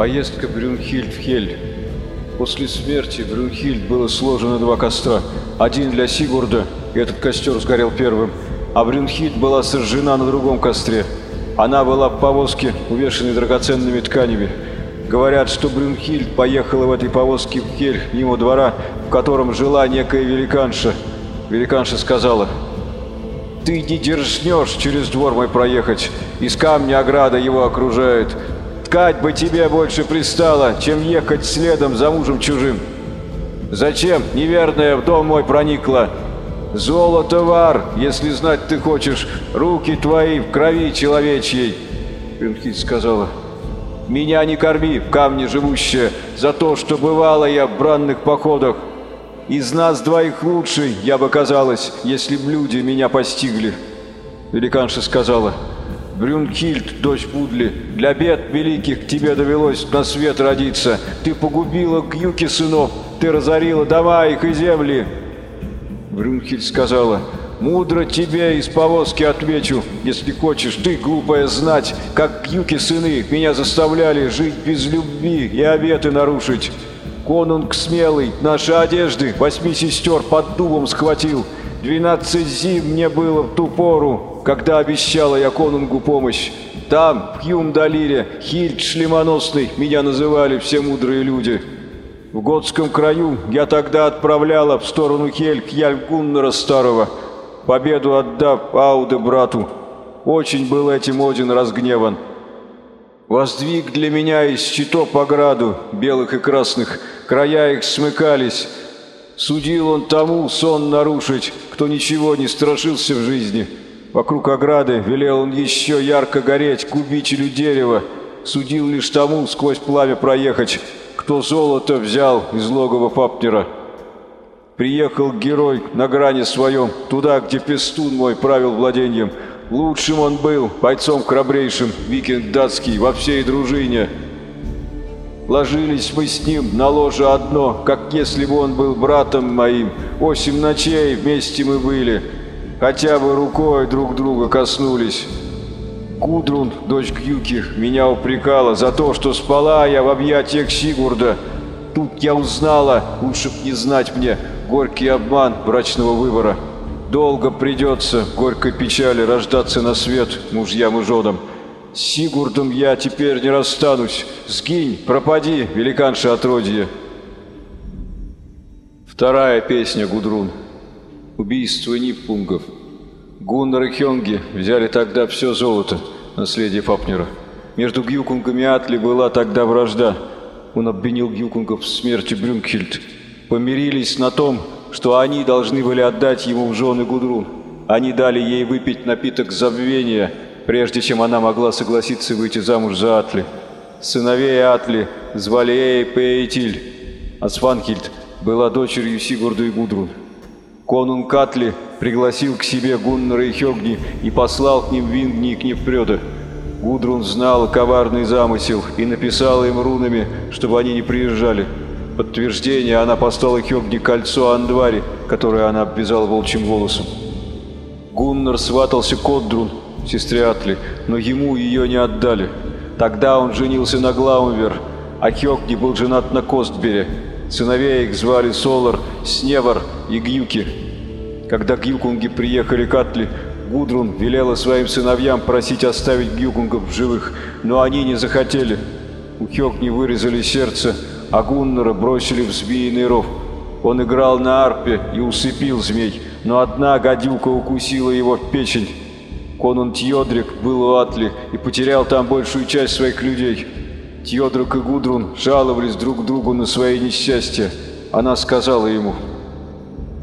Поездка Брюнхильд в Хель. После смерти Брюнхильд было сложено два костра. Один для Сигурда, и этот костер сгорел первым, а Брюнхильд была сожжена на другом костре. Она была в повозке, увешанной драгоценными тканями. Говорят, что Брюнхильд поехала в этой повозке в Хель мимо двора, в котором жила некая великанша. Великанша сказала, «Ты не дерзнешь через двор мой проехать, из камня ограда его окружает. Ткать бы тебе больше пристало, чем ехать следом за мужем чужим. Зачем, неверная, в дом мой проникла? Золото вар, если знать ты хочешь, руки твои в крови человечьей». Брюнхильд сказала, «Меня не корми, в камне живущая, за то, что бывала я в бранных походах. Из нас двоих лучший, я бы казалось, если б люди меня постигли. Великанша сказала, Брюнхильд, дочь Будли, для бед великих тебе довелось на свет родиться. Ты погубила Гюки сынов, ты разорила дома их и земли. Брюнхильд сказала, Мудро тебе из повозки отвечу, если хочешь ты, глупая, знать, как Гюки сыны меня заставляли жить без любви и обеты нарушить. Конунг смелый, наши одежды, восьми сестер под дубом схватил. Двенадцать зим мне было в ту пору, когда обещала я конунгу помощь. Там, в Юм-Далире, Хильд Шлемоносный, меня называли все мудрые люди. В Готском краю я тогда отправляла в сторону Хель к Яльгуннера Старого, победу отдав Ауде брату. Очень был этим Один разгневан. Воздвиг для меня из щитов ограду, белых и красных, края их смыкались. Судил он тому сон нарушить, кто ничего не страшился в жизни. Вокруг ограды велел он еще ярко гореть губителю дерева. Судил лишь тому сквозь пламя проехать, кто золото взял из логова Фапнера. Приехал герой на грани своем, туда, где пестун мой правил владением — Лучшим он был, бойцом храбрейшим, викинг датский, во всей дружине. Ложились мы с ним на ложе одно, как если бы он был братом моим. Восемь ночей вместе мы были, хотя бы рукой друг друга коснулись. Кудрун, дочь Кьюки, меня упрекала за то, что спала я в объятиях Сигурда. Тут я узнала, лучше б не знать мне, горький обман брачного выбора. Долго придется горькой печали рождаться на свет мужьям и женам. Сигурдом я теперь не расстанусь. Сгинь, пропади, великанша отродье. Вторая песня Гудрун. Убийство Ниппунгов. Гуннар и Хёнги взяли тогда все золото, наследие Фапнера. Между Гюкунгом и Атли была тогда вражда. Он обвинил Гюкунгов в смерти Брюнкхильд. Помирились на том, что они должны были отдать ему в жены Гудрун. Они дали ей выпить напиток забвения, прежде чем она могла согласиться выйти замуж за Атли. Сыновей Атли звали Эйп и Эйтиль, а Сванхильд была дочерью Сигурда и Гудрун. Конунг Атли пригласил к себе Гуннера и Хёгни и послал к ним Вингни и Кнепрёда. Гудрун знала коварный замысел и написала им рунами, чтобы они не приезжали подтверждение она послала Хёгне кольцо Андвари, которое она обвязала волчьим волосом. Гуннар сватался к Оддрун, сестре Атли, но ему ее не отдали. Тогда он женился на Глаумвер, а Хёгни был женат на Костбере. Сыновей их звали Солар, Сневар и Гюки. Когда Гюкунги приехали к Атли, Гудрун велела своим сыновьям просить оставить Гюкунгов в живых, но они не захотели. У Хёгни вырезали сердце, а Гуннара бросили в змеиный ров. Он играл на арпе и усыпил змей, но одна гадюка укусила его в печень. Конун Тьодрик был у Атли и потерял там большую часть своих людей. Тьодрик и Гудрун жаловались друг другу на свои несчастья. Она сказала ему,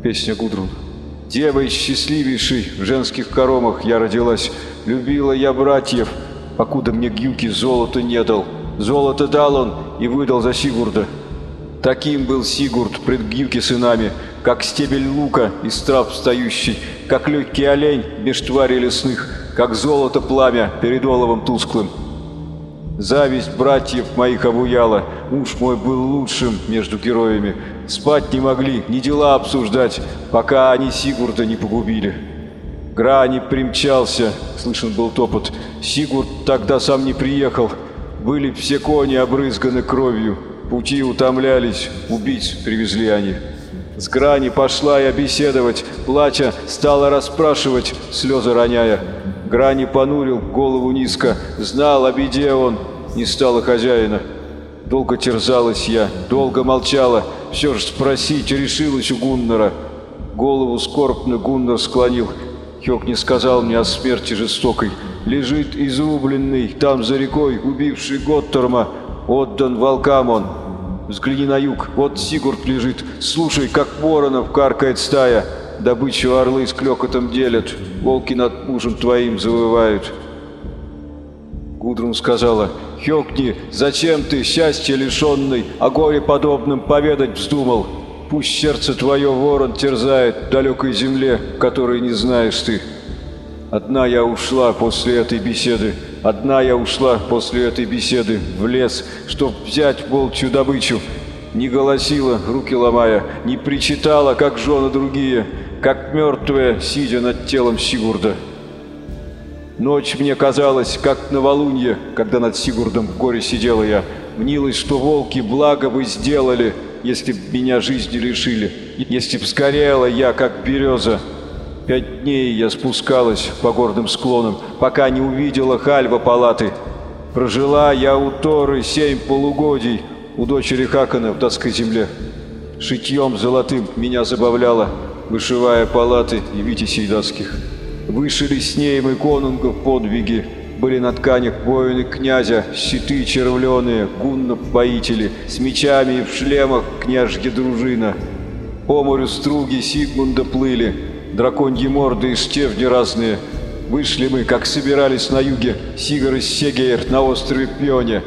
песня Гудрун, «Девой счастливейшей в женских коромах я родилась, любила я братьев, покуда мне Гюки золото не дал». Золото дал он и выдал за Сигурда. Таким был Сигурд пред Гюки сынами, как стебель лука из трав встающий, как легкий олень меж твари лесных, как золото пламя перед оловом тусклым. Зависть братьев моих обуяла, муж мой был лучшим между героями. Спать не могли, ни дела обсуждать, пока они Сигурда не погубили. Грани примчался, слышен был топот. Сигурд тогда сам не приехал, Были все кони обрызганы кровью, пути утомлялись, убийц привезли они. С грани пошла я беседовать, плача, стала расспрашивать, слезы роняя. Грани понурил голову низко, знал о беде он, не стало хозяина. Долго терзалась я, долго молчала, все же спросить решилась у Гуннера. Голову скорбно Гуннер склонил. Хёк не сказал мне о смерти жестокой. Лежит изрубленный там за рекой, убивший Готтерма, отдан волкам он. Взгляни на юг, вот Сигурд лежит, слушай, как воронов каркает стая. Добычу орлы с клёкотом делят, волки над мужем твоим завывают. Гудрун сказала, «Хёкни, зачем ты, счастья лишенный, о горе подобном поведать вздумал? Пусть сердце твое ворон терзает в далекой земле, которой не знаешь ты». Одна я ушла после этой беседы, одна я ушла после этой беседы в лес, чтоб взять волчью добычу. Не голосила, руки ломая, не причитала, как жены другие, как мертвая, сидя над телом Сигурда. Ночь мне казалась, как новолунье, когда над Сигурдом в горе сидела я. Мнилось, что волки благо бы сделали, если б меня жизни лишили, если б сгорела я, как береза. Пять дней я спускалась по горным склонам, пока не увидела Хальва палаты. Прожила я у Торы семь полугодий, у дочери Хакана в датской земле. Шитьем золотым меня забавляла, вышивая палаты и витязей датских. Вышили с ней мы конунгов подвиги, были на тканях воины князя, щиты червленые, гуннов-воители, с мечами и в шлемах княжья дружина. По морю струги Сигмунда плыли, драконьи морды и штевни разные. Вышли мы, как собирались на юге, Сигар и Сегейр на острове Пионе.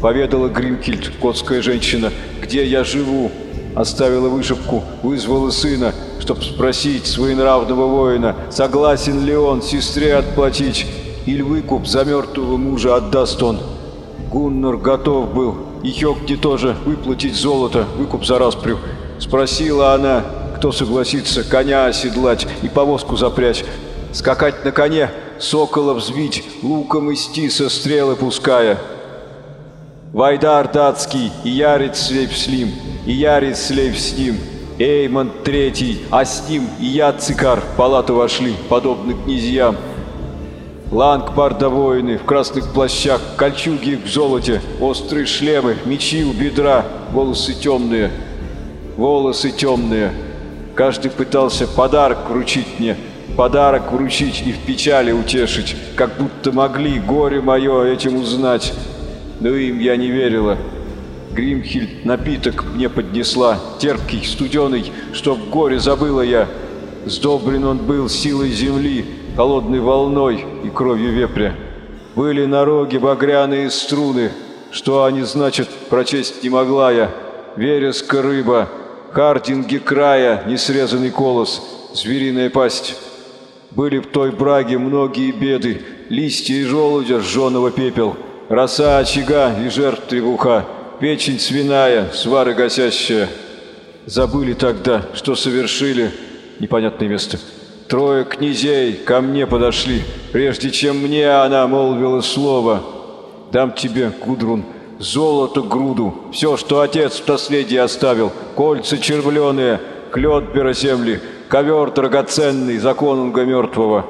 Поведала Гримкильд, котская женщина, где я живу. Оставила вышивку, вызвала сына, чтоб спросить своенравного воина, согласен ли он сестре отплатить, или выкуп за мертвого мужа отдаст он. Гуннар готов был, и Хёкти тоже, выплатить золото, выкуп за распрю. Спросила она, кто согласится коня оседлать и повозку запрячь, скакать на коне, сокола взвить, луком исти со стрелы пуская. Вайдар датский, и Ярец слейв с ним, и Ярец слейв с ним, Эймон третий, а с ним и я, Цикар, в палату вошли, подобны князьям. Ланг воины в красных плащах, кольчуги в золоте, острые шлемы, мечи у бедра, волосы темные, волосы темные. Каждый пытался подарок вручить мне, подарок вручить и в печали утешить, как будто могли горе мое этим узнать. Но им я не верила. Гримхильд напиток мне поднесла, терпкий, студеный, что в горе забыла я. Сдобрен он был силой земли, холодной волной и кровью вепря. Были на роге багряные струны, что они значат, прочесть не могла я. Вереска рыба, хардинги края, несрезанный колос, звериная пасть. Были в той браге многие беды, листья и желудя, жженого пепел, роса очага и жертв тревуха печень свиная, свары гасящая. Забыли тогда, что совершили непонятное место. Трое князей ко мне подошли, прежде чем мне она молвила слово. Дам тебе, Гудрун, золото груду, все, что отец в наследие оставил, кольца червленые, клет бероземли, ковер драгоценный, законунга мертвого.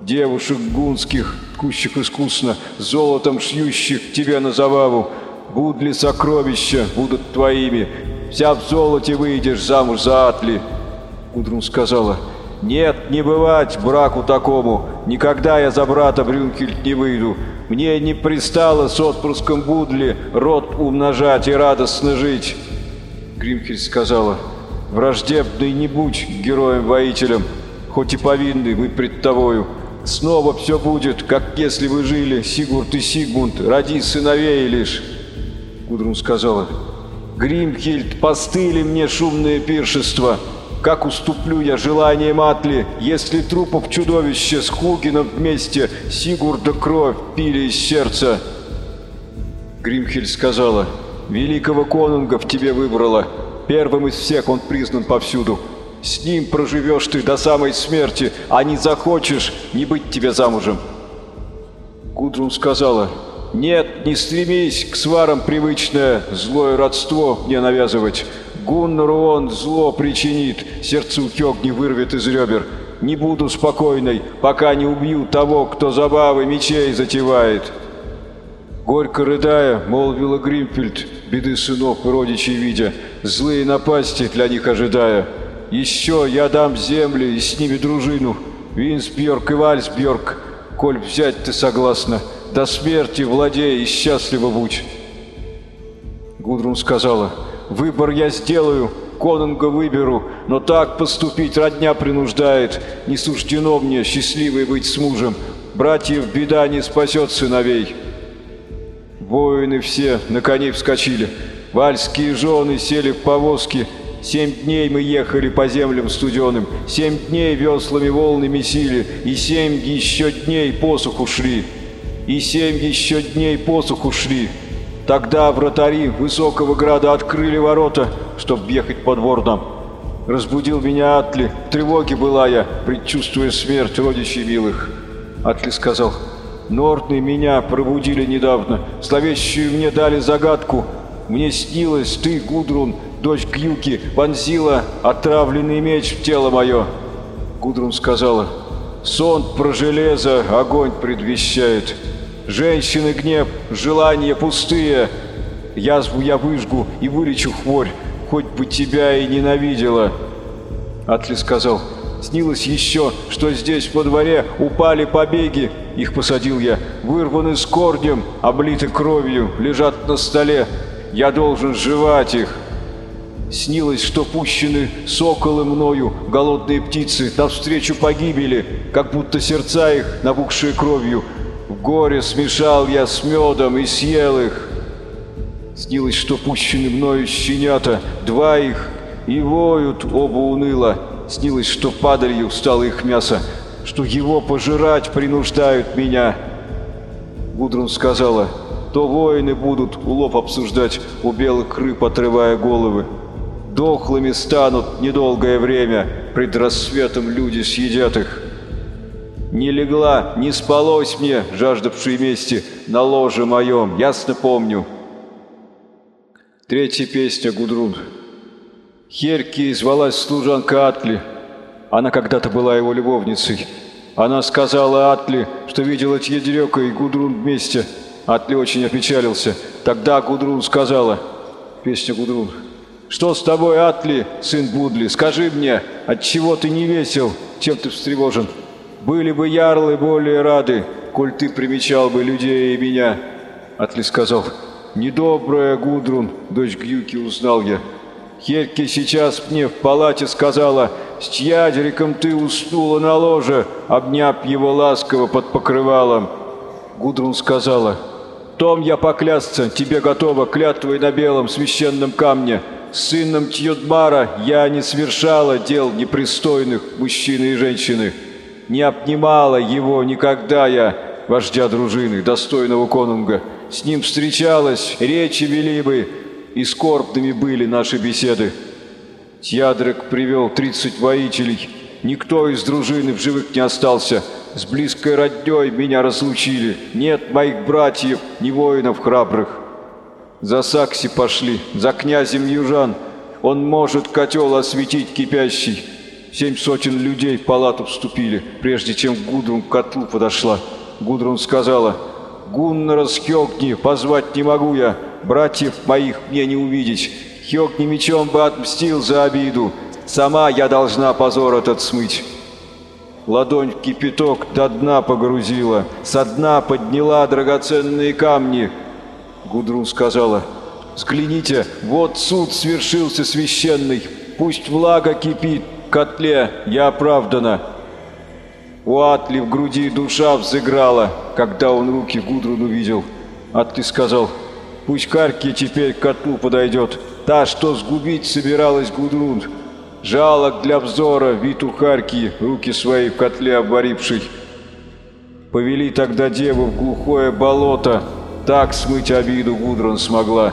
Девушек гунских, ткущих искусно, золотом шьющих тебе на забаву, Будли сокровища будут твоими, вся в золоте выйдешь замуж за Атли. Гудрун сказала, нет, не бывать браку такому, никогда я за брата Брюнкельд не выйду. Мне не пристало с отпрыском Будли род умножать и радостно жить. Гримхельд сказала, враждебный не будь героем-воителем, хоть и повинный вы пред тобою. Снова все будет, как если вы жили, Сигурд и Сигмунд, ради сыновей лишь. Гудрун сказала. «Гримхильд, постыли мне шумное пиршество. Как уступлю я желанием Атли, если трупов чудовища с Хугином вместе Сигурда кровь пили из сердца?» Гримхильд сказала. «Великого конунга в тебе выбрала. Первым из всех он признан повсюду. С ним проживешь ты до самой смерти, а не захочешь не быть тебе замужем». Гудрун сказала. «Нет, не стремись к сварам привычное злое родство мне навязывать. Гуннару он зло причинит, сердцу не вырвет из ребер. Не буду спокойной, пока не убью того, кто забавы мечей затевает». Горько рыдая, молвила Гримфельд, беды сынов и родичей видя, злые напасти для них ожидая. «Еще я дам земли и с ними дружину, Винсбьорг и Вальсбьорг, коль взять ты согласна, до смерти владей и счастливо будь». Гудрун сказала, «Выбор я сделаю, конунга выберу, но так поступить родня принуждает. Не суждено мне счастливой быть с мужем, братьев беда не спасет сыновей». Воины все на коней вскочили. Вальские жены сели в повозки. Семь дней мы ехали по землям студеным. Семь дней веслами волны месили. И семь еще дней посуху шли. И семь еще дней посуху шли. Тогда вратари высокого града открыли ворота, чтоб въехать под двор Разбудил меня Атли. В тревоге была я, предчувствуя смерть родичей милых. Атли сказал, Нортны меня пробудили недавно, зловещую мне дали загадку. Мне снилось, ты, Гудрун, дочь Кьюки, вонзила отравленный меч в тело мое. Гудрун сказала, сон про железо огонь предвещает. Женщины гнев, желания пустые. Язву я выжгу и вылечу хворь, хоть бы тебя и ненавидела. Атли сказал, снилось еще, что здесь во дворе упали побеги, их посадил я, вырваны с корнем, облиты кровью, лежат на столе. Я должен жевать их. Снилось, что пущены соколы мною, голодные птицы, навстречу погибели, как будто сердца их, набухшие кровью. Горе смешал я с медом и съел их. Снилось, что пущены мною щенята, два их, и воют оба уныло. Снилось, что падалью стало их мясо, что его пожирать принуждают меня. Гудрун сказала, то воины будут улов обсуждать, у белых рыб отрывая головы. Дохлыми станут недолгое время, пред рассветом люди съедят их. Не легла, не спалось мне, жаждавшей мести, на ложе моем, ясно помню. Третья песня Гудрун. Херки звалась служанка Атли, она когда-то была его любовницей. Она сказала Атли, что видела Тьедерека и Гудрун вместе. Атли очень опечалился. Тогда Гудрун сказала, песня Гудрун, «Что с тобой, Атли, сын Будли? Скажи мне, от чего ты не весел, чем ты встревожен? Были бы ярлы более рады, коль ты примечал бы людей и меня». Атли сказал, «Недобрая Гудрун, дочь Гюки, узнал я». Хельке сейчас мне в палате сказала, «С Тьядериком ты уснула на ложе, обняв его ласково под покрывалом». Гудрун сказала, «Том я поклясться, тебе готова клятвой на белом священном камне. С сыном Тьюдмара я не совершала дел непристойных мужчины и женщины. Не обнимала его никогда я, вождя дружины, достойного конунга. С ним встречалась, речи вели бы, и скорбными были наши беседы. Тьядрек привел тридцать воителей. Никто из дружины в живых не остался. С близкой родней меня разлучили. Нет моих братьев, ни воинов храбрых. За Сакси пошли, за князем Южан. Он может котел осветить кипящий. Семь сотен людей в палату вступили, прежде чем Гудрун к котлу подошла. Гудрун сказала, «Гуннара с Хёгни позвать не могу я, Братьев моих мне не увидеть. Хёк не мечом бы отмстил за обиду. Сама я должна позор этот смыть. Ладонь кипяток до дна погрузила, со дна подняла драгоценные камни. Гудрун сказала, «Взгляните, вот суд свершился священный, пусть влага кипит, котле, я оправдана». У Атли в груди душа взыграла, когда он руки Гудрун увидел. Атли сказал, Пусть Карки теперь к котлу подойдет. Та, что сгубить собиралась Гудрун. Жалок для взора вид у Харки, руки свои в котле обваривший. Повели тогда деву в глухое болото. Так смыть обиду Гудрун смогла.